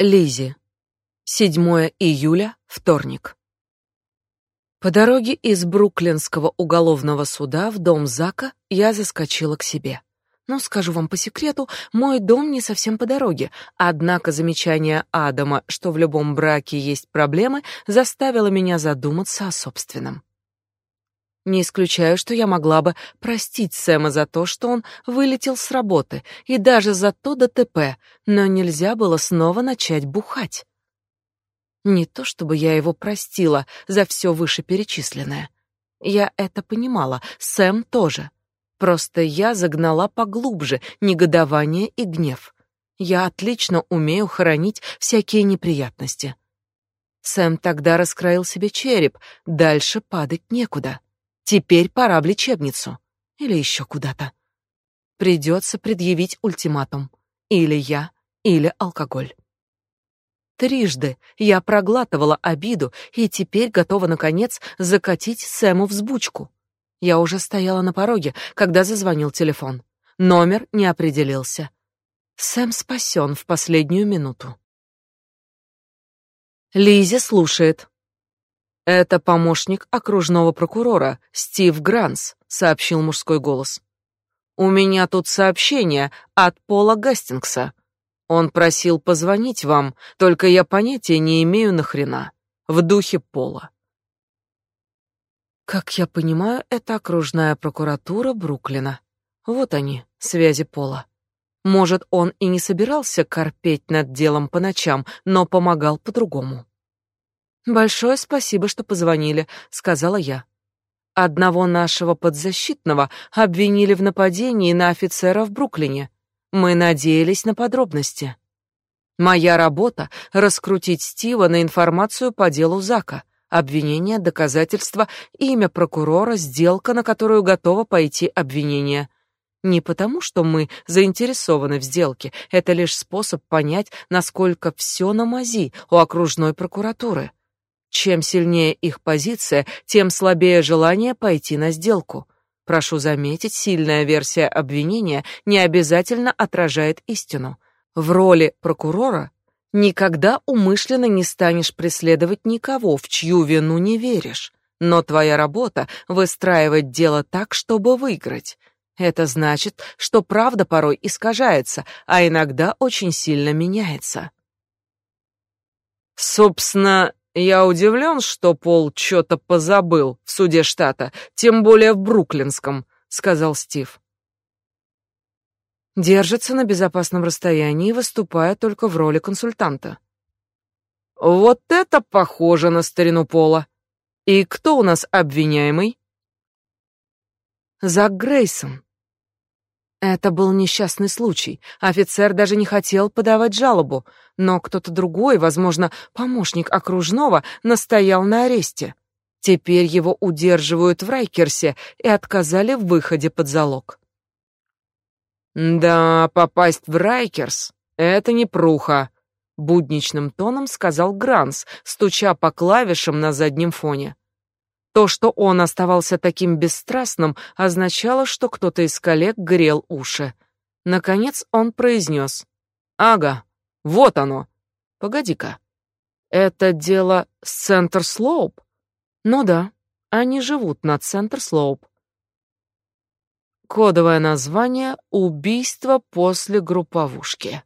Лизи. 7 июля, вторник. По дороге из Бруклинского уголовного суда в дом Зака я заскочила к себе. Но скажу вам по секрету, мой дом не совсем по дороге, однако замечание Адама, что в любом браке есть проблемы, заставило меня задуматься о собственном. Не исключаю, что я могла бы простить Сэма за то, что он вылетел с работы, и даже за то ДТП, но нельзя было снова начать бухать. Не то чтобы я его простила за все вышеперечисленное. Я это понимала, Сэм тоже. Просто я загнала поглубже негодование и гнев. Я отлично умею хоронить всякие неприятности. Сэм тогда раскроил себе череп, дальше падать некуда. Теперь пора в лечебницу. Или еще куда-то. Придется предъявить ультиматум. Или я, или алкоголь. Трижды я проглатывала обиду и теперь готова, наконец, закатить Сэму взбучку. Я уже стояла на пороге, когда зазвонил телефон. Номер не определился. Сэм спасен в последнюю минуту. Лизи слушает. Это помощник окружного прокурора Стив Гранс, сообщил мужской голос. У меня тут сообщение от Пола Гастингса. Он просил позвонить вам, только я понятия не имею нахрена. В духе Пола. Как я понимаю, это окружная прокуратура Бруклина. Вот они, связи Пола. Может, он и не собирался корпеть над делом по ночам, но помогал по-другому. Большое спасибо, что позвонили, сказала я. Одного нашего подзащитного обвинили в нападении на офицера в Бруклине. Мы надеялись на подробности. Моя работа раскрутить Стива на информацию по делу Зака. Обвинение, доказательства, имя прокурора, сделка, на которую готово пойти обвинение. Не потому, что мы заинтересованы в сделке, это лишь способ понять, насколько все на мази у окружной прокуратуры. Чем сильнее их позиция, тем слабее желание пойти на сделку. Прошу заметить, сильная версия обвинения не обязательно отражает истину. В роли прокурора никогда умышленно не станешь преследовать никого, в чью вину не веришь. Но твоя работа — выстраивать дело так, чтобы выиграть. Это значит, что правда порой искажается, а иногда очень сильно меняется. Собственно, я удивлен, что Пол что-то позабыл в суде штата, тем более в Бруклинском, сказал Стив. Держится на безопасном расстоянии, выступая только в роли консультанта. Вот это похоже на старину Пола. И кто у нас обвиняемый? Зак Грейсон. Это был несчастный случай. Офицер даже не хотел подавать жалобу, но кто-то другой, возможно, помощник окружного, настоял на аресте. Теперь его удерживают в Райкерсе и отказали в выходе под залог. Да, попасть в Райкерс это не пруха, будничным тоном сказал Гранс, стуча по клавишам на заднем фоне. То, что он оставался таким бесстрастным, означало, что кто-то из коллег грел уши. Наконец он произнес. «Ага, вот оно. Погоди-ка. Это дело с Центр Слоуп?» «Ну да, они живут на Центр Слоуп». Кодовое название «Убийство после групповушки».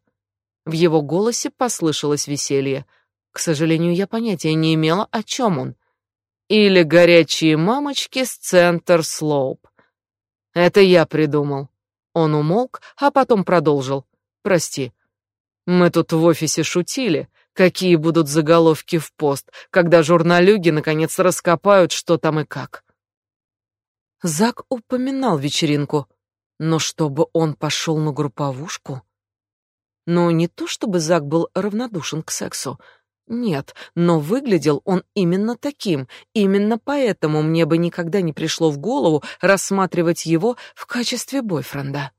В его голосе послышалось веселье. К сожалению, я понятия не имела, о чем он. Или горячие мамочки с центр Слоуп. Это я придумал. Он умолк, а потом продолжил. Прости. Мы тут в офисе шутили, какие будут заголовки в пост, когда журналюги наконец раскопают, что там и как. Зак упоминал вечеринку, но чтобы он пошел на групповушку? Ну, не то чтобы Зак был равнодушен к сексу, нет, но выглядел он именно таким. Именно поэтому мне бы никогда не пришло в голову рассматривать его в качестве бойфренда.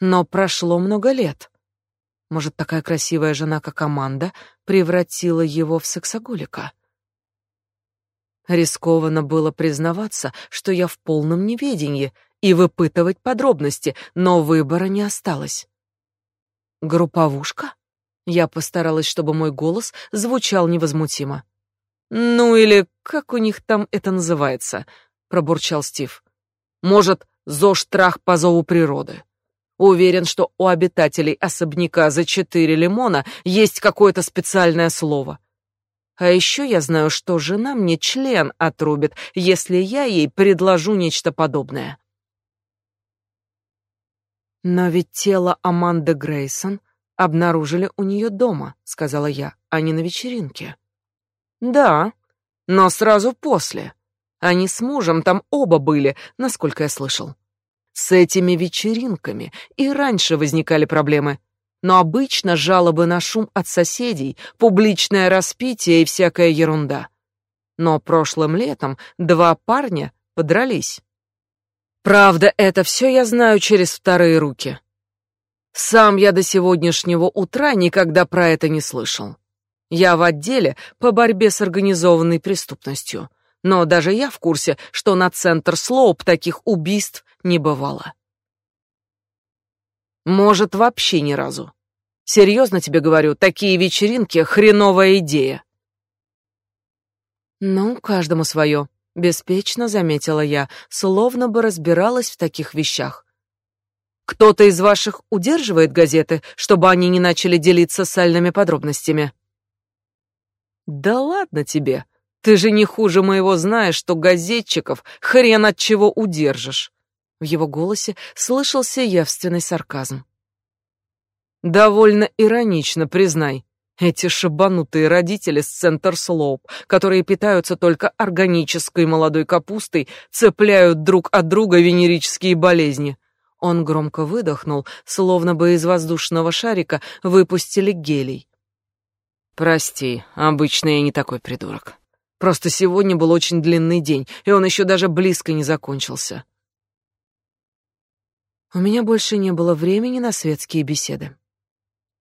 Но прошло много лет. Может, такая красивая жена, как Аманда, превратила его в сексоголика? Рискованно было признаваться, что я в полном неведении, и выпытывать подробности, но выбора не осталось. Групповушка? Я постаралась, чтобы мой голос звучал невозмутимо. Ну или как у них там это называется, пробурчал Стив. Может, зоштрах по зову природы. Уверен, что у обитателей особняка за четыре лимона есть какое-то специальное слово. А еще я знаю, что жена мне член отрубит, если я ей предложу нечто подобное. Но ведь тело Аманды Грейсон обнаружили у нее дома, сказала я, а не на вечеринке. Да, но сразу после. Они с мужем там оба были, насколько я слышал. С этими вечеринками и раньше возникали проблемы. Но обычно жалобы на шум от соседей, публичное распитие и всякая ерунда. Но прошлым летом два парня подрались. Правда, это все я знаю через вторые руки. Сам я до сегодняшнего утра никогда про это не слышал. Я в отделе по борьбе с организованной преступностью, но даже я в курсе, что на центр Слоуп таких убийств не бывало. Может, вообще ни разу. Серьезно тебе говорю, такие вечеринки — хреновая идея. Ну, каждому свое, — беспечно заметила я, словно бы разбиралась в таких вещах. Кто-то из ваших удерживает газеты, чтобы они не начали делиться сальными подробностями? Да ладно тебе. Ты же не хуже моего знаешь, что газетчиков хрен от чего удержишь. В его голосе слышался явственный сарказм. Довольно иронично, признай. Эти шабанутые родители с центр Слоуп, которые питаются только органической молодой капустой, цепляют друг от друга венерические болезни. Он громко выдохнул, словно бы из воздушного шарика выпустили гелий. Прости, обычно я не такой придурок. Просто сегодня был очень длинный день, и он еще даже близко не закончился. У меня больше не было времени на светские беседы.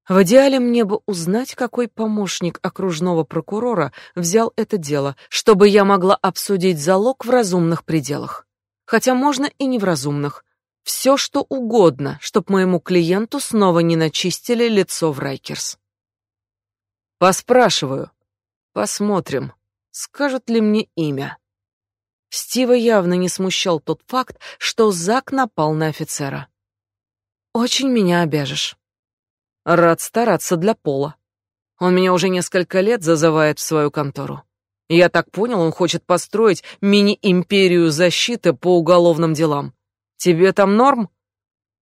В идеале мне бы узнать, какой помощник окружного прокурора взял это дело, чтобы я могла обсудить залог в разумных пределах. Хотя можно и не в разумных. Все, что угодно, чтоб моему клиенту снова не начистили лицо в Райкерс. Поспрашиваю. Посмотрим, скажут ли мне имя. Стива явно не смущал тот факт, что Зак напал на офицера. Очень меня обяжешь. Рад стараться для Пола. Он меня уже несколько лет зазывает в свою контору. Я так понял, он хочет построить мини-империю защиты по уголовным делам. Тебе там норм?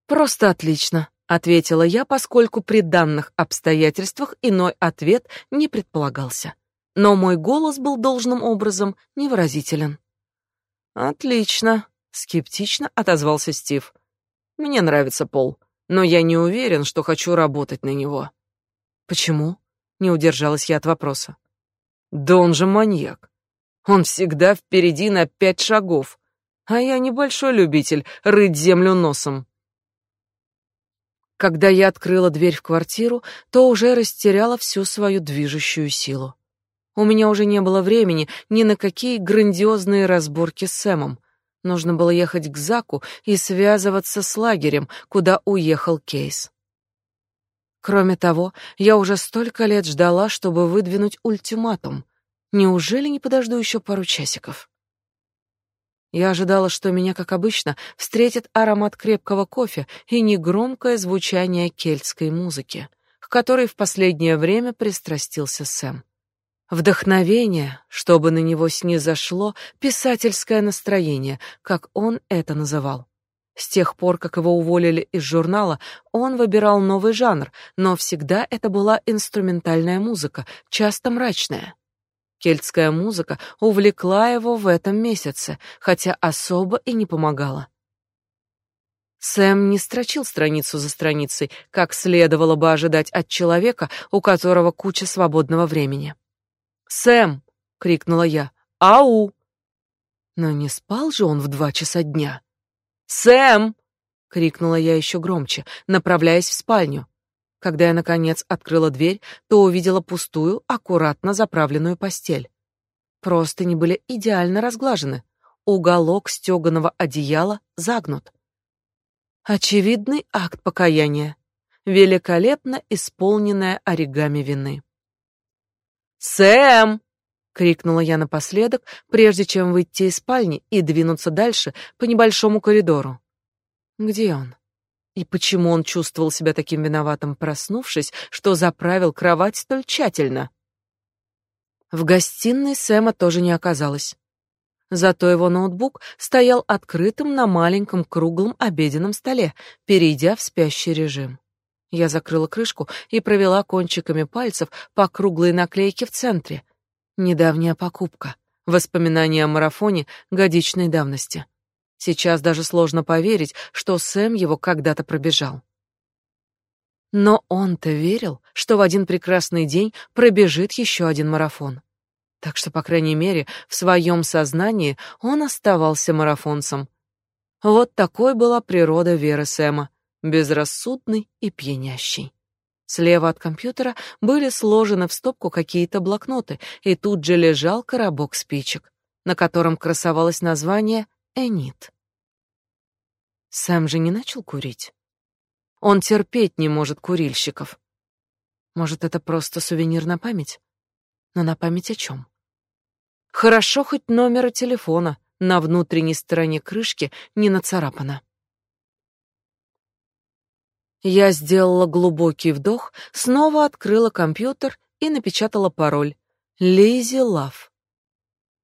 Просто отлично ответила я, поскольку при данных обстоятельствах иной ответ не предполагался. Но мой голос был должным образом невыразителен. Отлично, скептично отозвался Стив. Мне нравится Пол, но я не уверен, что хочу работать на него. Почему? Не удержалась я от вопроса. Да он же маньяк. Он всегда впереди на пять шагов, а я небольшой любитель рыть землю носом. Когда я открыла дверь в квартиру, то уже растеряла всю свою движущую силу. У меня уже не было времени ни на какие грандиозные разборки с Сэмом. Нужно было ехать к Заку и связываться с лагерем, куда уехал Кейс. Кроме того, я уже столько лет ждала, чтобы выдвинуть ультиматум. Неужели не подожду еще пару часиков? Я ожидала, что меня, как обычно, встретит аромат крепкого кофе и негромкое звучание кельтской музыки, к которой в последнее время пристрастился Сэм. Вдохновение, чтобы на него снизошло писательское настроение, как он это называл. С тех пор, как его уволили из журнала, он выбирал новый жанр, но всегда это была инструментальная музыка, часто мрачная. Кельтская музыка увлекла его в этом месяце, хотя особо и не помогала. Сэм не строчил страницу за страницей, как следовало бы ожидать от человека, у которого куча свободного времени. «Сэм!» — крикнула я. «Ау!» Но не спал же он в два часа дня. «Сэм!» — крикнула я еще громче, направляясь в спальню. Когда я, наконец, открыла дверь, то увидела пустую, аккуратно заправленную постель. Простыни были идеально разглажены. Уголок стеганого одеяла загнут. Очевидный акт покаяния. великолепно исполненная оригами вины. «Сэм!» — крикнула я напоследок, прежде чем выйти из спальни и двинуться дальше по небольшому коридору. Где он? И почему он чувствовал себя таким виноватым, проснувшись, что заправил кровать столь тщательно? В гостиной Сэма тоже не оказалось. Зато его ноутбук стоял открытым на маленьком круглом обеденном столе, перейдя в спящий режим. Я закрыла крышку и провела кончиками пальцев по круглой наклейке в центре. Недавняя покупка. Воспоминания о марафоне годичной давности. Сейчас даже сложно поверить, что Сэм его когда-то пробежал. Но он-то верил, что в один прекрасный день пробежит еще один марафон. Так что, по крайней мере, в своем сознании он оставался марафонцем. Вот такой была природа веры Сэма, безрассудный и пьянящий. Слева от компьютера были сложены в стопку какие-то блокноты, и тут же лежал коробок спичек, на котором красовалось название Энит. Сэм же не начал курить. Он терпеть не может курильщиков. Может, это просто сувенир на память? Но на память о чем? Хорошо хоть номера телефона на внутренней стороне крышки не нацарапано. Я сделала глубокий вдох, снова открыла компьютер и напечатала пароль. Лизи Лав.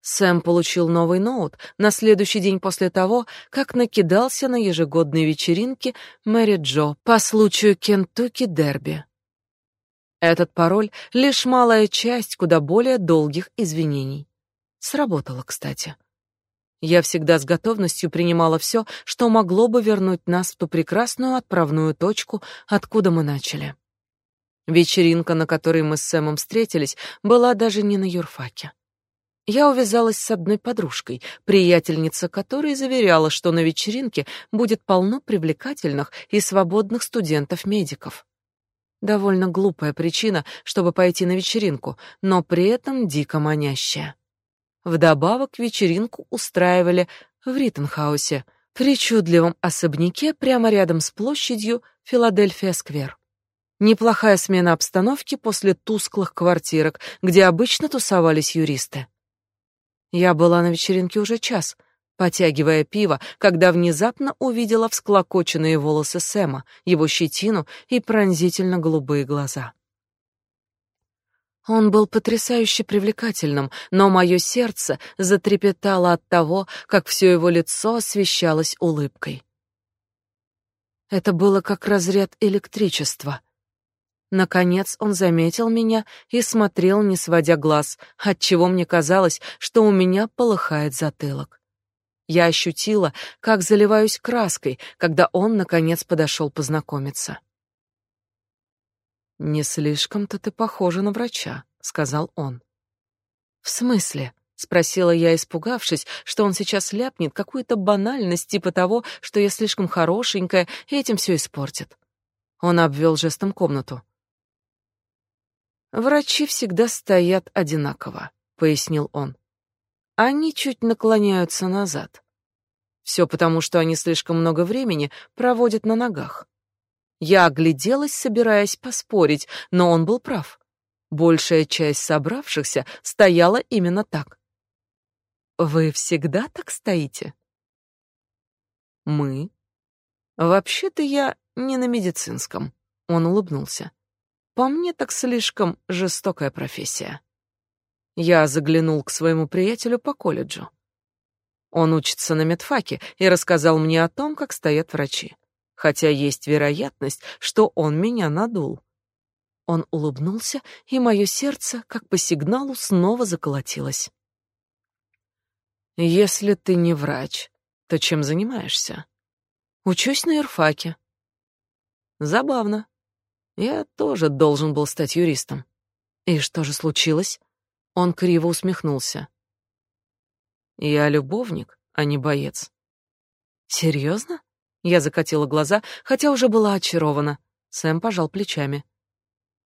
Сэм получил новый ноут на следующий день после того, как накидался на ежегодной вечеринке Мэри Джо по случаю Кентукки Дерби. Этот пароль — лишь малая часть куда более долгих извинений. Сработало, кстати. Я всегда с готовностью принимала все, что могло бы вернуть нас в ту прекрасную отправную точку, откуда мы начали. Вечеринка, на которой мы с Сэмом встретились, была даже не на юрфаке. Я увязалась с одной подружкой, приятельница которой заверяла, что на вечеринке будет полно привлекательных и свободных студентов-медиков. Довольно глупая причина, чтобы пойти на вечеринку, но при этом дико манящая. Вдобавок вечеринку устраивали в Риттенхаусе, причудливом особняке прямо рядом с площадью Филадельфия-сквер. Неплохая смена обстановки после тусклых квартирок, где обычно тусовались юристы. Я была на вечеринке уже час, потягивая пиво, когда внезапно увидела всклокоченные волосы Сэма, его щетину и пронзительно голубые глаза. Он был потрясающе привлекательным, но мое сердце затрепетало от того, как все его лицо освещалось улыбкой. Это было как разряд электричества. Наконец он заметил меня и смотрел, не сводя глаз, отчего мне казалось, что у меня полыхает затылок. Я ощутила, как заливаюсь краской, когда он наконец подошел познакомиться. Не слишком-то ты похожа на врача, сказал он. В смысле? спросила я, испугавшись, что он сейчас ляпнет какую-то банальность типа того, что я слишком хорошенькая, и этим все испортит. Он обвел жестом комнату. Врачи всегда стоят одинаково, пояснил он. Они чуть наклоняются назад. Все потому, что они слишком много времени проводят на ногах. Я огляделась, собираясь поспорить, но он был прав. Большая часть собравшихся стояла именно так. Вы всегда так стоите? Мы? Вообще-то я не на медицинском. Он улыбнулся. По мне так слишком жестокая профессия. Я заглянул к своему приятелю по колледжу. Он учится на медфаке и рассказал мне о том, как стоят врачи. Хотя есть вероятность, что он меня надул. Он улыбнулся, и мое сердце, как по сигналу, снова заколотилось. Если ты не врач, то чем занимаешься? Учусь на юрфаке. Забавно. Я тоже должен был стать юристом. И что же случилось? Он криво усмехнулся. Я любовник, а не боец. Серьезно? Я закатила глаза, хотя уже была очарована. Сэм пожал плечами.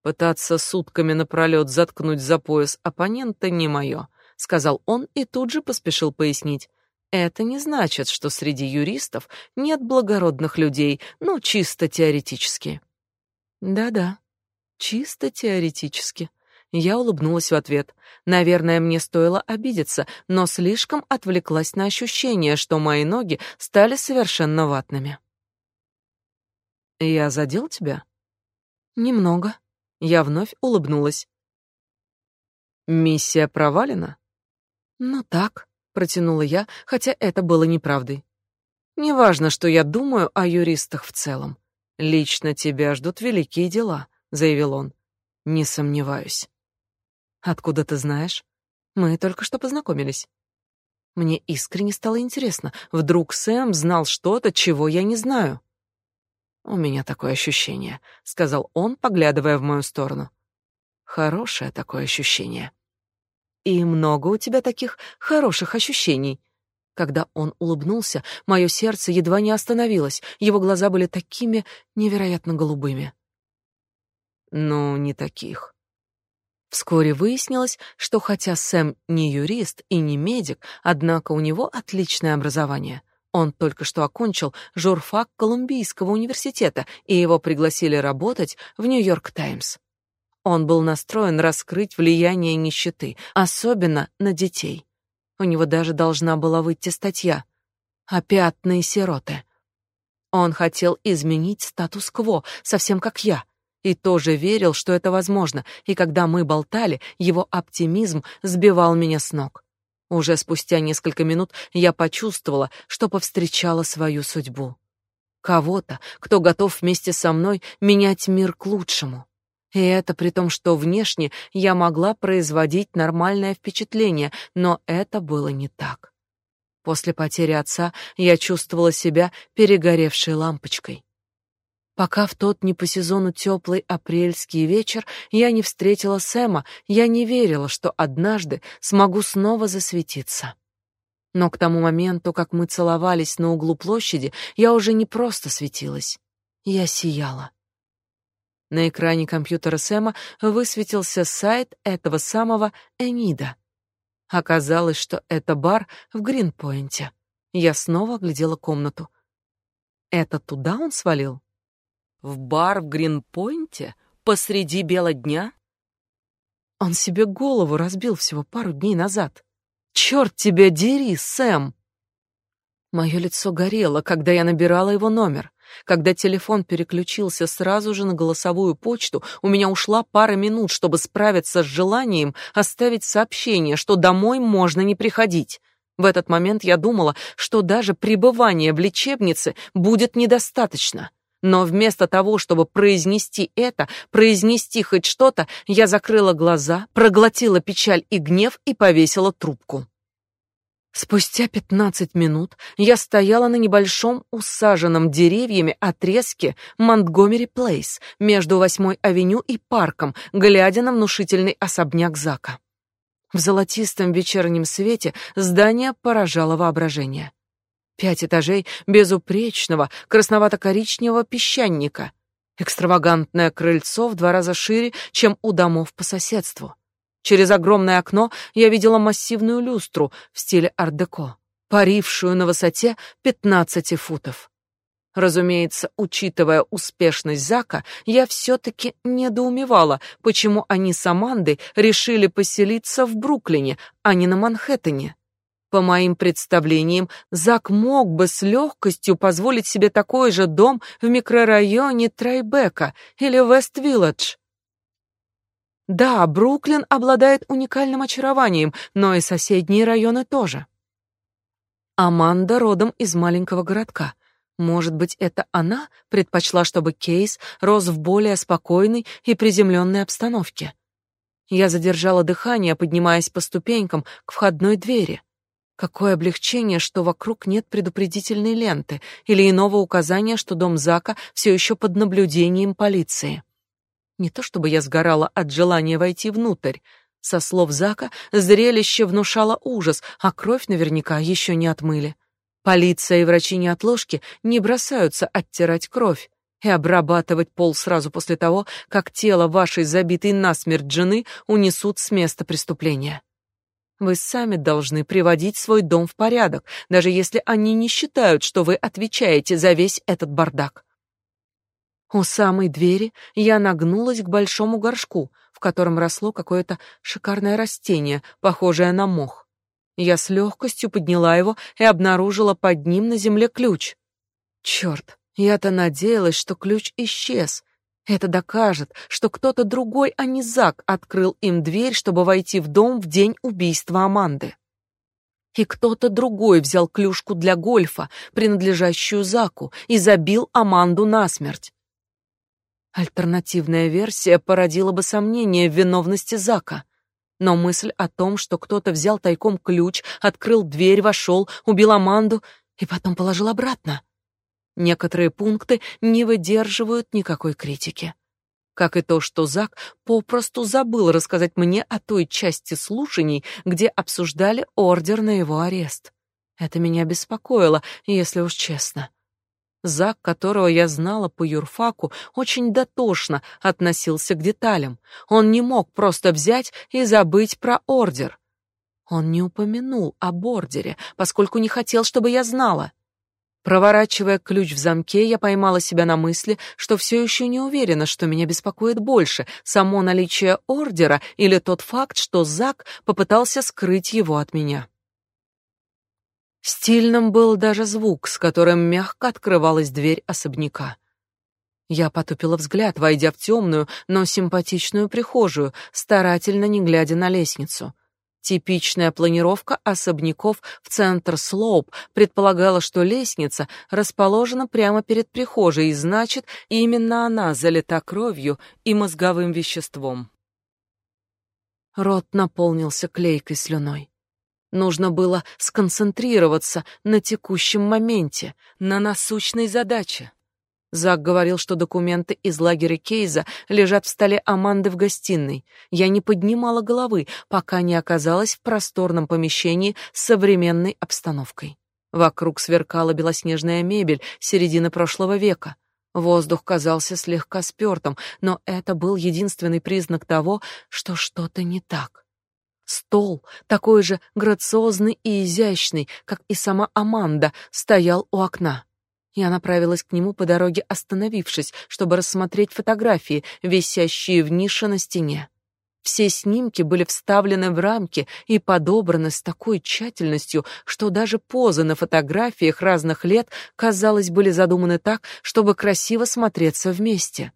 Пытаться сутками напролет заткнуть за пояс оппонента не мое, сказал он и тут же поспешил пояснить. Это не значит, что среди юристов нет благородных людей, ну, чисто теоретически. Да-да. Чисто теоретически. Я улыбнулась в ответ. Наверное, мне стоило обидеться, но слишком отвлеклась на ощущение, что мои ноги стали совершенно ватными. Я задел тебя? Немного. Я вновь улыбнулась. Миссия провалена? Ну так, протянула я, хотя это было неправдой. Неважно, что я думаю о юристах в целом. Лично тебя ждут великие дела, заявил он. Не сомневаюсь. Откуда ты знаешь? Мы только что познакомились. Мне искренне стало интересно, вдруг Сэм знал что-то, чего я не знаю. У меня такое ощущение, сказал он, поглядывая в мою сторону. Хорошее такое ощущение. И много у тебя таких хороших ощущений. Когда он улыбнулся, мое сердце едва не остановилось. Его глаза были такими невероятно голубыми. Ну, не таких. Вскоре выяснилось, что хотя Сэм не юрист и не медик, однако у него отличное образование. Он только что окончил журфак Колумбийского университета, и его пригласили работать в Нью-Йорк Таймс. Он был настроен раскрыть влияние нищеты, особенно на детей. У него даже должна была выйти статья «Опятные сироты». Он хотел изменить статус-кво, совсем как я, и тоже верил, что это возможно, и когда мы болтали, его оптимизм сбивал меня с ног. Уже спустя несколько минут я почувствовала, что повстречала свою судьбу. Кого-то, кто готов вместе со мной менять мир к лучшему. И это при том, что внешне я могла производить нормальное впечатление, но это было не так. После потери отца я чувствовала себя перегоревшей лампочкой пока в тот не по сезону теплый апрельский вечер я не встретила Сэма, я не верила, что однажды смогу снова засветиться. Но к тому моменту, как мы целовались на углу площади, я уже не просто светилась, я сияла. На экране компьютера Сэма высветился сайт этого самого Энида. Оказалось, что это бар в Гринпойнте. Я снова оглядела комнату. Это туда он свалил? В бар в Гринпойнте? Посреди бела дня? Он себе голову разбил всего пару дней назад. Черт тебя дери, Сэм! Мое лицо горело, когда я набирала его номер. Когда телефон переключился сразу же на голосовую почту, у меня ушла пара минут, чтобы справиться с желанием оставить сообщение, что домой можно не приходить. В этот момент я думала, что даже пребывание в лечебнице будет недостаточно. Но вместо того, чтобы произнести это, произнести хоть что-то, я закрыла глаза, проглотила печаль и гнев и повесила трубку. Спустя пятнадцать минут я стояла на небольшом усаженном деревьями отрезке Монтгомери Плейс между Восьмой авеню и парком, глядя на внушительный особняк Зака. В золотистом вечернем свете здание поражало воображение. Пять этажей безупречного красновато-коричневого песчаника. Экстравагантное крыльцо в два раза шире, чем у домов по соседству. Через огромное окно я видела массивную люстру в стиле ар-деко, парившую на высоте 15 футов. Разумеется, учитывая успешность Зака, я все-таки недоумевала, почему они с Амандой решили поселиться в Бруклине, а не на Манхэттене. По моим представлениям, Зак мог бы с легкостью позволить себе такой же дом в микрорайоне Трайбека или Вест-Вилледж. Да, Бруклин обладает уникальным очарованием, но и соседние районы тоже. Аманда родом из маленького городка. Может быть, это она предпочла, чтобы Кейс рос в более спокойной и приземленной обстановке. Я задержала дыхание, поднимаясь по ступенькам к входной двери. Какое облегчение, что вокруг нет предупредительной ленты или иного указания, что дом Зака все еще под наблюдением полиции. Не то чтобы я сгорала от желания войти внутрь. Со слов Зака, зрелище внушало ужас, а кровь наверняка еще не отмыли. Полиция и врачи-неотложки не бросаются оттирать кровь и обрабатывать пол сразу после того, как тело вашей забитой насмерть жены унесут с места преступления. Вы сами должны приводить свой дом в порядок, даже если они не считают, что вы отвечаете за весь этот бардак. У самой двери я нагнулась к большому горшку, в котором росло какое-то шикарное растение, похожее на мох. Я с легкостью подняла его и обнаружила под ним на земле ключ. Черт, я-то надеялась, что ключ исчез. Это докажет, что кто-то другой, а не Зак, открыл им дверь, чтобы войти в дом в день убийства Аманды. И кто-то другой взял клюшку для гольфа, принадлежащую Заку, и забил Аманду насмерть. Альтернативная версия породила бы сомнение в виновности Зака. Но мысль о том, что кто-то взял тайком ключ, открыл дверь, вошел, убил Аманду и потом положил обратно. Некоторые пункты не выдерживают никакой критики. Как и то, что Зак попросту забыл рассказать мне о той части слушаний, где обсуждали ордер на его арест. Это меня беспокоило, если уж честно. Зак, которого я знала по юрфаку, очень дотошно относился к деталям. Он не мог просто взять и забыть про ордер. Он не упомянул об ордере, поскольку не хотел, чтобы я знала. Проворачивая ключ в замке, я поймала себя на мысли, что все еще не уверена, что меня беспокоит больше, само наличие ордера или тот факт, что Зак попытался скрыть его от меня. Стильным был даже звук, с которым мягко открывалась дверь особняка. Я потупила взгляд, войдя в темную, но симпатичную прихожую, старательно не глядя на лестницу. Типичная планировка особняков в центр слоуп предполагала, что лестница расположена прямо перед прихожей, и значит, именно она залита кровью и мозговым веществом. Рот наполнился клейкой слюной. Нужно было сконцентрироваться на текущем моменте, на насущной задаче. Зак говорил, что документы из лагеря Кейза лежат в столе Аманды в гостиной. Я не поднимала головы, пока не оказалась в просторном помещении с современной обстановкой. Вокруг сверкала белоснежная мебель середины прошлого века. Воздух казался слегка спёртым, но это был единственный признак того, что что-то не так. Стол, такой же грациозный и изящный, как и сама Аманда, стоял у окна. Я направилась к нему по дороге, остановившись, чтобы рассмотреть фотографии, висящие в нише на стене. Все снимки были вставлены в рамки и подобраны с такой тщательностью, что даже позы на фотографиях разных лет, казалось, были задуманы так, чтобы красиво смотреться вместе.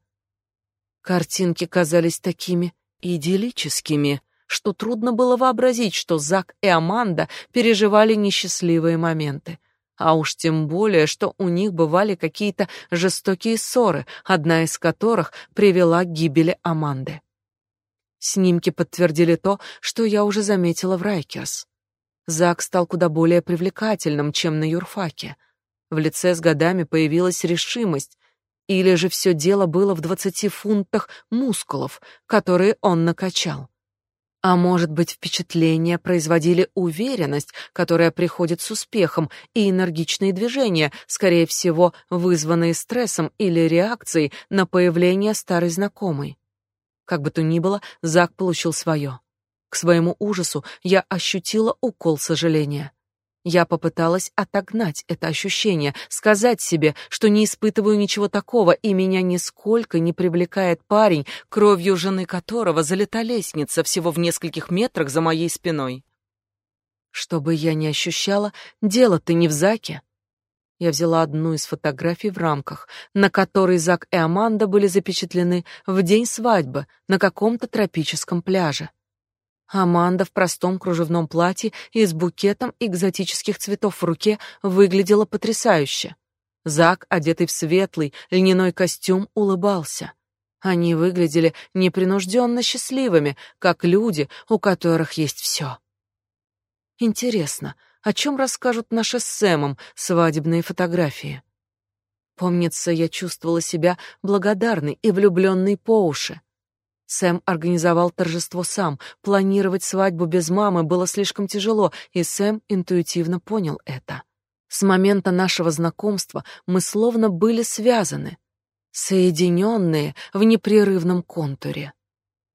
Картинки казались такими идиллическими, что трудно было вообразить, что Зак и Аманда переживали несчастливые моменты. А уж тем более, что у них бывали какие-то жестокие ссоры, одна из которых привела к гибели Аманды. Снимки подтвердили то, что я уже заметила в Райкерс. Зак стал куда более привлекательным, чем на юрфаке. В лице с годами появилась решимость, или же все дело было в двадцати фунтах мускулов, которые он накачал. А может быть, впечатления производили уверенность, которая приходит с успехом, и энергичные движения, скорее всего, вызванные стрессом или реакцией на появление старой знакомой. Как бы то ни было, Зак получил свое. К своему ужасу я ощутила укол сожаления. Я попыталась отогнать это ощущение, сказать себе, что не испытываю ничего такого, и меня нисколько не привлекает парень, кровью жены которого залита лестница всего в нескольких метрах за моей спиной. Что бы я ни ощущала, дело-то не в Заке. Я взяла одну из фотографий в рамках, на которой Зак и Аманда были запечатлены в день свадьбы на каком-то тропическом пляже. Аманда в простом кружевном платье и с букетом экзотических цветов в руке выглядела потрясающе. Зак, одетый в светлый льняной костюм, улыбался. Они выглядели непринужденно счастливыми, как люди, у которых есть все. Интересно, о чем расскажут наши с Сэмом свадебные фотографии? Помнится, я чувствовала себя благодарной и влюбленной по уши. Сэм организовал торжество сам. Планировать свадьбу без мамы было слишком тяжело, и Сэм интуитивно понял это. С момента нашего знакомства мы словно были связаны, соединенные в непрерывном контуре.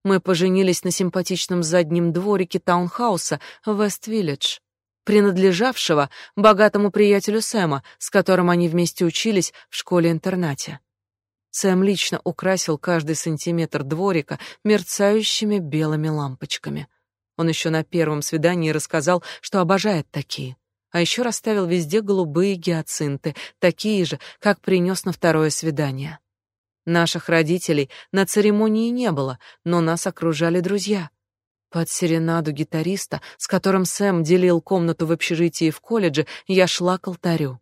Мы поженились на симпатичном заднем дворике таунхауса Вест-Виллидж, принадлежавшего богатому приятелю Сэма, с которым они вместе учились в школе-интернате. Сэм лично украсил каждый сантиметр дворика мерцающими белыми лампочками. Он еще на первом свидании рассказал, что обожает такие. А еще расставил везде голубые гиацинты, такие же, как принес на второе свидание. Наших родителей на церемонии не было, но нас окружали друзья. Под серенаду гитариста, с которым Сэм делил комнату в общежитии в колледже, я шла к алтарю.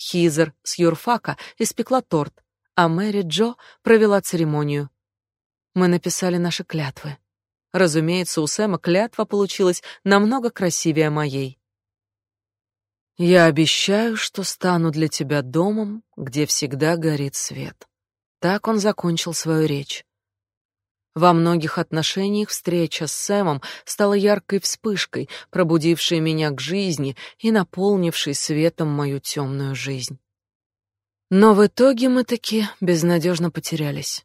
Хизер с юрфака испекла торт, а Мэри Джо провела церемонию. Мы написали наши клятвы. Разумеется, у Сэма клятва получилась намного красивее моей. Я обещаю, что стану для тебя домом, где всегда горит свет. Так он закончил свою речь. Во многих отношениях встреча с Сэмом стала яркой вспышкой, пробудившей меня к жизни и наполнившей светом мою темную жизнь. Но в итоге мы таки безнадежно потерялись.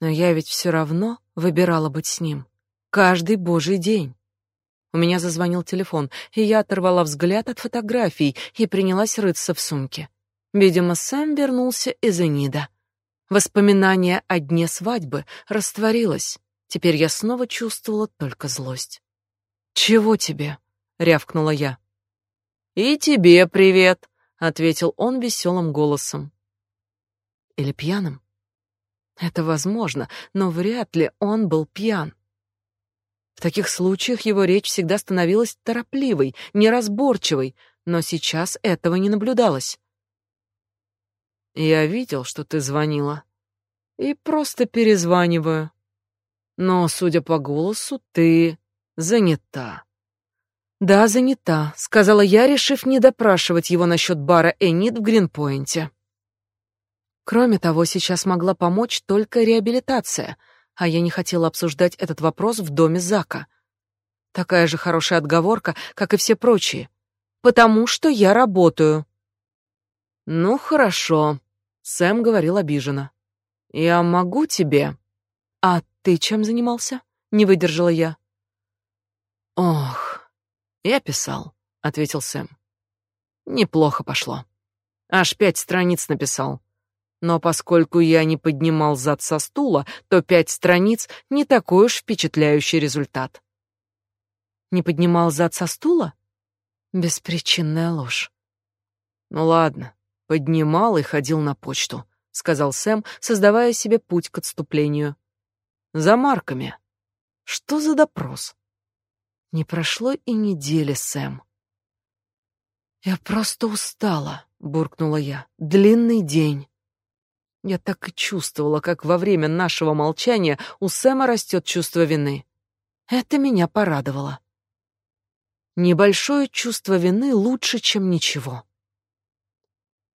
Но я ведь все равно выбирала быть с ним. Каждый божий день. У меня зазвонил телефон, и я оторвала взгляд от фотографий и принялась рыться в сумке. Видимо, Сэм вернулся из Энида. Воспоминание о дне свадьбы растворилось. Теперь я снова чувствовала только злость. «Чего тебе?» — рявкнула я. «И тебе привет», — ответил он веселым голосом. Или пьяным? Это возможно, но вряд ли он был пьян. В таких случаях его речь всегда становилась торопливой, неразборчивой, но сейчас этого не наблюдалось. Я видел, что ты звонила. И просто перезваниваю. Но, судя по голосу, ты занята. Да, занята, сказала я, решив не допрашивать его насчет бара Энит в Гринпойнте. Кроме того, сейчас могла помочь только реабилитация, а я не хотела обсуждать этот вопрос в доме Зака. Такая же хорошая отговорка, как и все прочие. Потому что я работаю. Ну, хорошо, Сэм говорил обиженно. Я могу тебе. А ты чем занимался? Не выдержала я. Ох, я писал, ответил Сэм. Неплохо пошло. Аж пять страниц написал. Но поскольку я не поднимал зад со стула, то пять страниц не такой уж впечатляющий результат. Не поднимал зад со стула? Беспричинная ложь. Ну ладно, Поднимал и ходил на почту, сказал Сэм, создавая себе путь к отступлению. За марками. Что за допрос? Не прошло и недели, Сэм. Я просто устала, буркнула я. Длинный день. Я так и чувствовала, как во время нашего молчания у Сэма растет чувство вины. Это меня порадовало. Небольшое чувство вины лучше, чем ничего.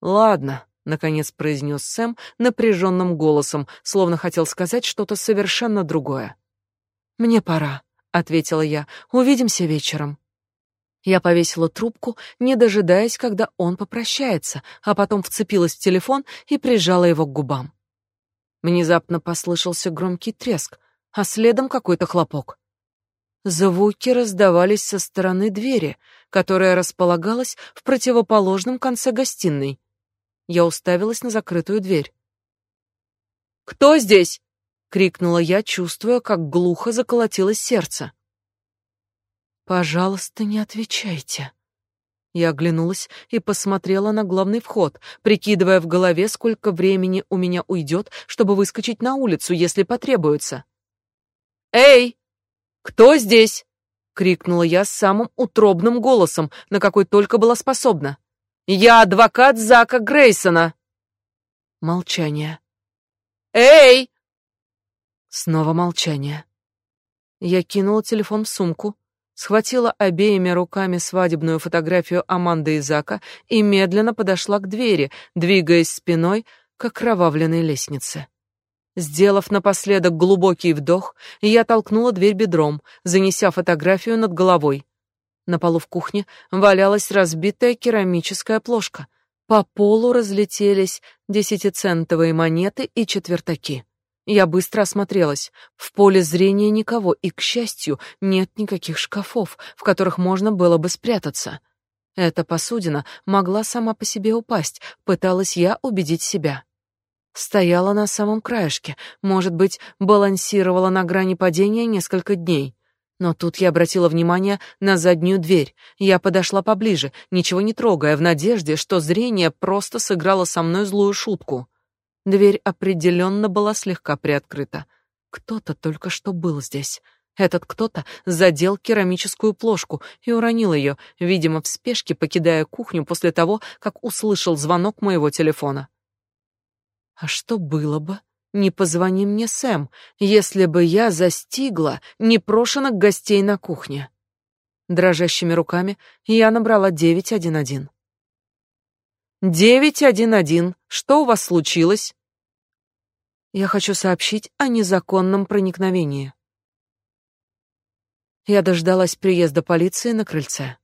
Ладно, наконец произнес Сэм напряженным голосом, словно хотел сказать что-то совершенно другое. Мне пора, ответила я. Увидимся вечером. Я повесила трубку, не дожидаясь, когда он попрощается, а потом вцепилась в телефон и прижала его к губам. Внезапно послышался громкий треск, а следом какой-то хлопок. Звуки раздавались со стороны двери, которая располагалась в противоположном конце гостиной. Я уставилась на закрытую дверь. «Кто здесь?» — крикнула я, чувствуя, как глухо заколотилось сердце. «Пожалуйста, не отвечайте». Я оглянулась и посмотрела на главный вход, прикидывая в голове, сколько времени у меня уйдет, чтобы выскочить на улицу, если потребуется. «Эй! Кто здесь?» — крикнула я самым утробным голосом, на какой только была способна. Я адвокат Зака Грейсона. Молчание. Эй! Снова молчание. Я кинула телефон в сумку, схватила обеими руками свадебную фотографию Аманды и Зака и медленно подошла к двери, двигаясь спиной к окровавленной лестнице. Сделав напоследок глубокий вдох, я толкнула дверь бедром, занеся фотографию над головой. На полу в кухне валялась разбитая керамическая плошка. По полу разлетелись десятицентовые монеты и четвертаки. Я быстро осмотрелась. В поле зрения никого, и, к счастью, нет никаких шкафов, в которых можно было бы спрятаться. Эта посудина могла сама по себе упасть, пыталась я убедить себя. Стояла на самом краешке, может быть, балансировала на грани падения несколько дней. Но тут я обратила внимание на заднюю дверь. Я подошла поближе, ничего не трогая, в надежде, что зрение просто сыграло со мной злую шутку. Дверь определенно была слегка приоткрыта. Кто-то только что был здесь. Этот кто-то задел керамическую плошку и уронил ее, видимо, в спешке покидая кухню после того, как услышал звонок моего телефона. А что было бы, не позвони мне Сэм, если бы я застигла непрошенных гостей на кухне? Дрожащими руками я набрала 911. 911. Что у вас случилось? Я хочу сообщить о незаконном проникновении. Я дождалась приезда полиции на крыльце.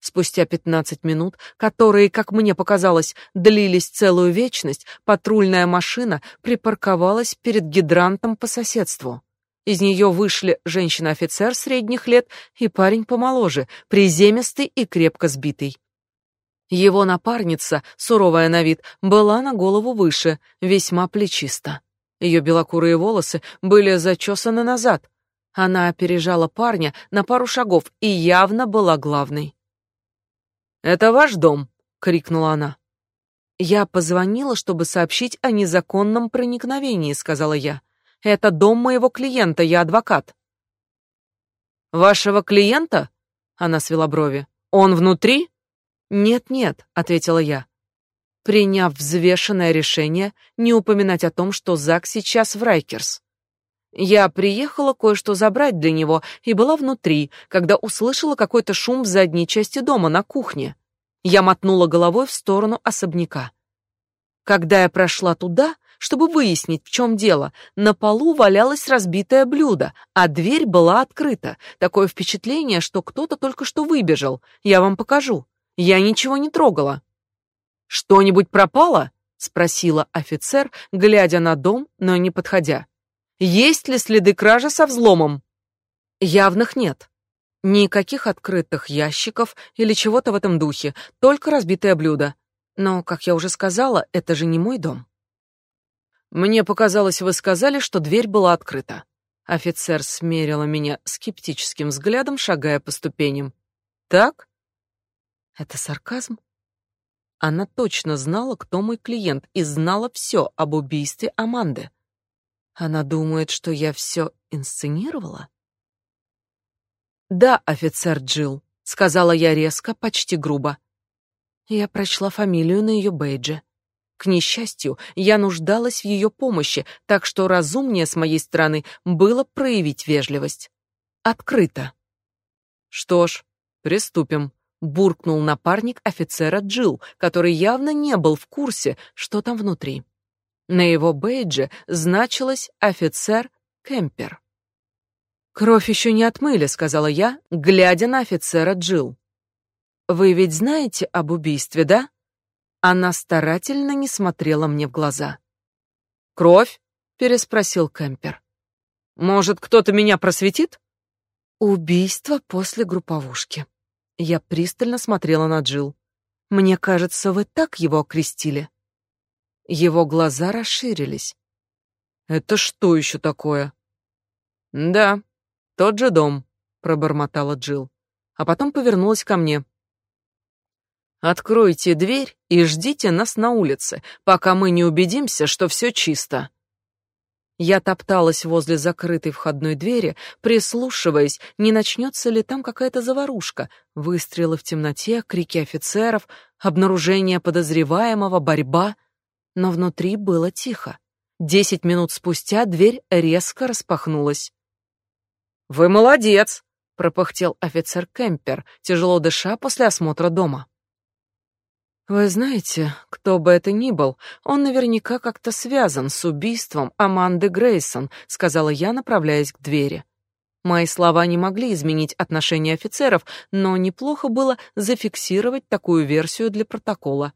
Спустя пятнадцать минут, которые, как мне показалось, длились целую вечность, патрульная машина припарковалась перед гидрантом по соседству. Из нее вышли женщина-офицер средних лет и парень помоложе, приземистый и крепко сбитый. Его напарница, суровая на вид, была на голову выше, весьма плечиста. Ее белокурые волосы были зачесаны назад, она опережала парня на пару шагов и явно была главной. «Это ваш дом?» — крикнула она. «Я позвонила, чтобы сообщить о незаконном проникновении», — сказала я. «Это дом моего клиента, я адвокат». «Вашего клиента?» — она свела брови. «Он внутри?» «Нет-нет», — ответила я, приняв взвешенное решение не упоминать о том, что Зак сейчас в Райкерс. Я приехала кое-что забрать для него и была внутри, когда услышала какой-то шум в задней части дома на кухне. Я мотнула головой в сторону особняка. Когда я прошла туда, чтобы выяснить, в чем дело, на полу валялось разбитое блюдо, а дверь была открыта. Такое впечатление, что кто-то только что выбежал. Я вам покажу. Я ничего не трогала. Что-нибудь пропало? спросила офицер, глядя на дом, но не подходя. Есть ли следы кражи со взломом? Явных нет. Никаких открытых ящиков или чего-то в этом духе, только разбитое блюдо. Но, как я уже сказала, это же не мой дом. Мне показалось, вы сказали, что дверь была открыта. Офицер смерила меня скептическим взглядом, шагая по ступеням. Так? Это сарказм? Она точно знала, кто мой клиент, и знала все об убийстве Аманды. Она думает, что я все инсценировала? Да, офицер Джил, сказала я резко, почти грубо. Я прочла фамилию на ее бейдже. К несчастью, я нуждалась в ее помощи, так что разумнее с моей стороны было проявить вежливость. Открыто. Что ж, приступим, буркнул напарник офицера Джил, который явно не был в курсе, что там внутри. На его бейдже значилось офицер Кемпер. Кровь еще не отмыли, сказала я, глядя на офицера Джил. Вы ведь знаете об убийстве, да? Она старательно не смотрела мне в глаза. Кровь? переспросил Кемпер. Может, кто-то меня просветит? Убийство после групповушки. Я пристально смотрела на Джил. Мне кажется, вы так его окрестили. Его глаза расширились. Это что еще такое? Да, тот же дом, пробормотала Джил, а потом повернулась ко мне. Откройте дверь и ждите нас на улице, пока мы не убедимся, что все чисто. Я топталась возле закрытой входной двери, прислушиваясь, не начнется ли там какая-то заварушка, выстрелы в темноте, крики офицеров, обнаружение подозреваемого, борьба — но внутри было тихо. Десять минут спустя дверь резко распахнулась. «Вы молодец!» — пропыхтел офицер Кемпер, тяжело дыша после осмотра дома. «Вы знаете, кто бы это ни был, он наверняка как-то связан с убийством Аманды Грейсон», — сказала я, направляясь к двери. Мои слова не могли изменить отношение офицеров, но неплохо было зафиксировать такую версию для протокола.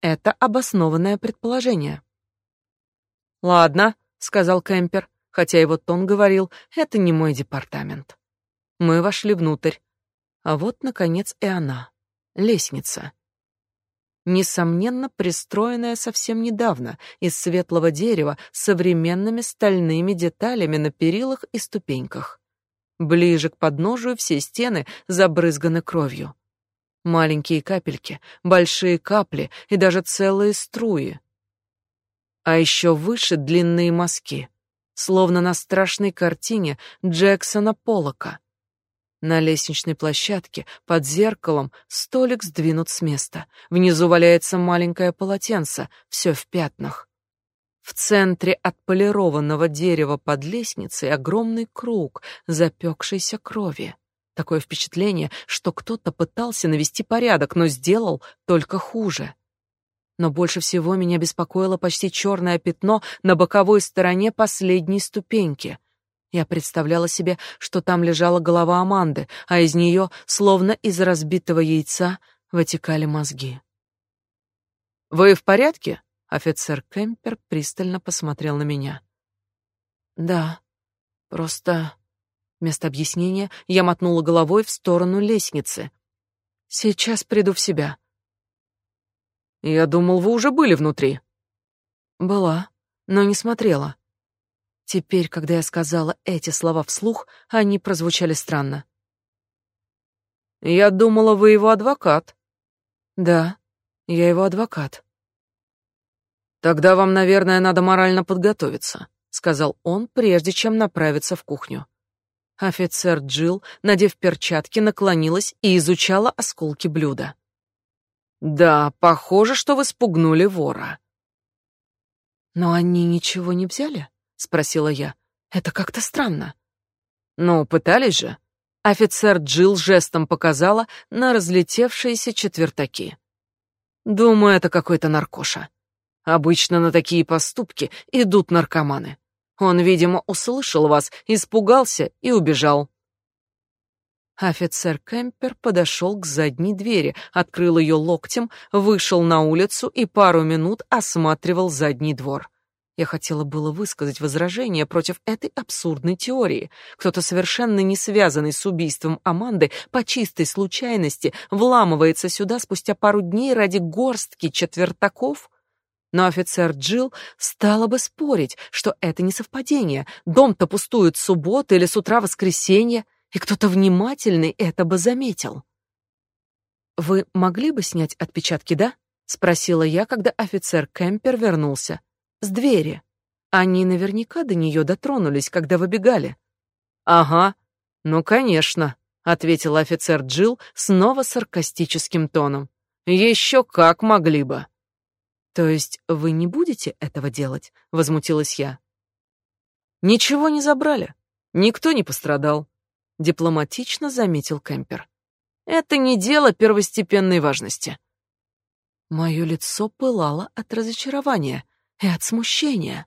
Это обоснованное предположение. Ладно, сказал Кемпер, хотя его тон говорил: это не мой департамент. Мы вошли внутрь. А вот наконец и она. Лестница. Несомненно, пристроенная совсем недавно из светлого дерева с современными стальными деталями на перилах и ступеньках. Ближе к подножию все стены забрызганы кровью. Маленькие капельки, большие капли и даже целые струи. А еще выше длинные мазки, словно на страшной картине Джексона Поллока. На лестничной площадке под зеркалом столик сдвинут с места. Внизу валяется маленькое полотенце, все в пятнах. В центре отполированного дерева под лестницей огромный круг запекшейся крови. Такое впечатление, что кто-то пытался навести порядок, но сделал только хуже. Но больше всего меня беспокоило почти черное пятно на боковой стороне последней ступеньки. Я представляла себе, что там лежала голова Аманды, а из нее, словно из разбитого яйца, вытекали мозги. «Вы в порядке?» Офицер Кемпер пристально посмотрел на меня. «Да, просто...» Вместо объяснения я мотнула головой в сторону лестницы. «Сейчас приду в себя». «Я думал, вы уже были внутри». «Была, но не смотрела». Теперь, когда я сказала эти слова вслух, они прозвучали странно. «Я думала, вы его адвокат». «Да, я его адвокат». Тогда вам, наверное, надо морально подготовиться, сказал он, прежде чем направиться в кухню. Офицер Джил, надев перчатки, наклонилась и изучала осколки блюда. Да, похоже, что вы спугнули вора. Но они ничего не взяли? Спросила я. Это как-то странно. Ну, пытались же. Офицер Джил жестом показала на разлетевшиеся четвертаки. Думаю, это какой-то наркоша. Обычно на такие поступки идут наркоманы. Он, видимо, услышал вас, испугался и убежал. Офицер Кемпер подошел к задней двери, открыл ее локтем, вышел на улицу и пару минут осматривал задний двор. Я хотела было высказать возражение против этой абсурдной теории. Кто-то совершенно не связанный с убийством Аманды по чистой случайности вламывается сюда спустя пару дней ради горстки четвертаков? Но офицер Джил стала бы спорить, что это не совпадение. Дом-то пустует субботы или с утра воскресенья, и кто-то внимательный это бы заметил. «Вы могли бы снять отпечатки, да?» — спросила я, когда офицер Кемпер вернулся. «С двери. Они наверняка до нее дотронулись, когда выбегали». «Ага, ну, конечно», — ответил офицер Джил снова саркастическим тоном. «Еще как могли бы». То есть вы не будете этого делать? возмутилась я. Ничего не забрали. Никто не пострадал, дипломатично заметил Кемпер. Это не дело первостепенной важности. Мое лицо пылало от разочарования и от смущения.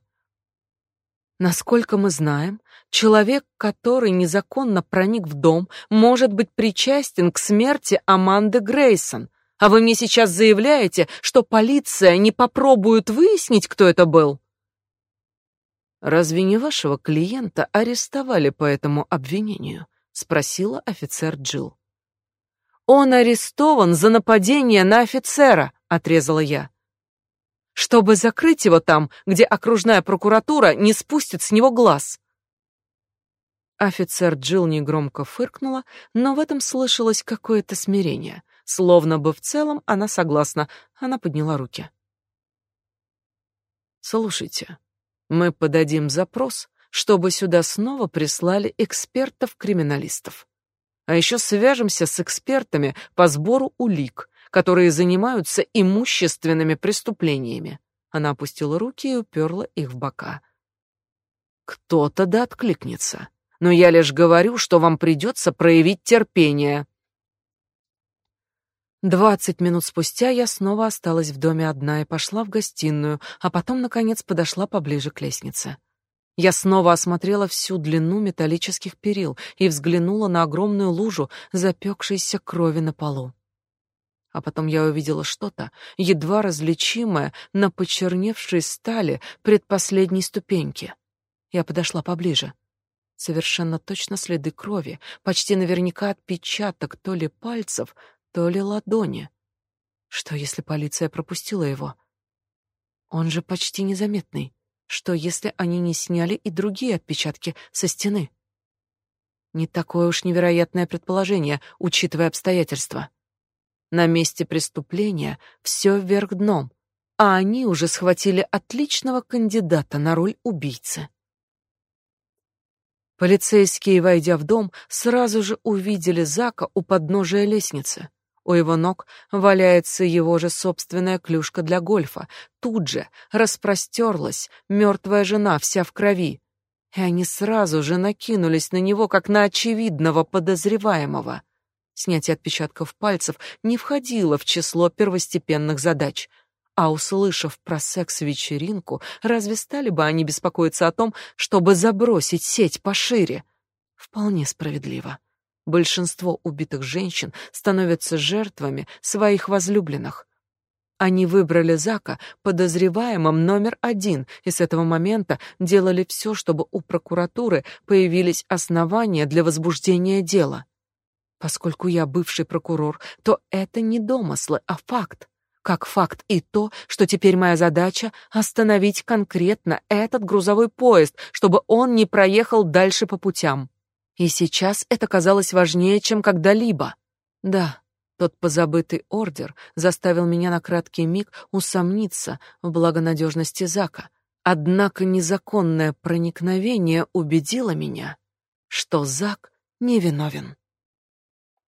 Насколько мы знаем, человек, который незаконно проник в дом, может быть причастен к смерти Аманды Грейсон, а вы мне сейчас заявляете, что полиция не попробует выяснить, кто это был? Разве не вашего клиента арестовали по этому обвинению? спросила офицер Джил. Он арестован за нападение на офицера, отрезала я. Чтобы закрыть его там, где окружная прокуратура не спустит с него глаз. Офицер Джил негромко фыркнула, но в этом слышалось какое-то смирение. Словно бы в целом она согласна. Она подняла руки. Слушайте, мы подадим запрос, чтобы сюда снова прислали экспертов-криминалистов. А еще свяжемся с экспертами по сбору улик, которые занимаются имущественными преступлениями. Она опустила руки и уперла их в бока. Кто-то да откликнется. Но я лишь говорю, что вам придется проявить терпение. Двадцать минут спустя я снова осталась в доме одна и пошла в гостиную, а потом, наконец, подошла поближе к лестнице. Я снова осмотрела всю длину металлических перил и взглянула на огромную лужу запекшейся крови на полу. А потом я увидела что-то, едва различимое на почерневшей стали предпоследней ступеньки. Я подошла поближе. Совершенно точно следы крови, почти наверняка отпечаток то ли пальцев, то ли ладони. Что, если полиция пропустила его? Он же почти незаметный. Что, если они не сняли и другие отпечатки со стены? Не такое уж невероятное предположение, учитывая обстоятельства. На месте преступления все вверх дном, а они уже схватили отличного кандидата на роль убийцы. Полицейские, войдя в дом, сразу же увидели Зака у подножия лестницы. У его ног валяется его же собственная клюшка для гольфа. Тут же распростерлась мертвая жена, вся в крови. И они сразу же накинулись на него, как на очевидного подозреваемого. Снятие отпечатков пальцев не входило в число первостепенных задач. А услышав про секс-вечеринку, разве стали бы они беспокоиться о том, чтобы забросить сеть пошире? Вполне справедливо. Большинство убитых женщин становятся жертвами своих возлюбленных. Они выбрали Зака подозреваемым номер один и с этого момента делали все, чтобы у прокуратуры появились основания для возбуждения дела. Поскольку я бывший прокурор, то это не домыслы, а факт. Как факт и то, что теперь моя задача — остановить конкретно этот грузовой поезд, чтобы он не проехал дальше по путям. И сейчас это казалось важнее, чем когда-либо. Да, тот позабытый ордер заставил меня на краткий миг усомниться в благонадежности Зака. Однако незаконное проникновение убедило меня, что Зак невиновен.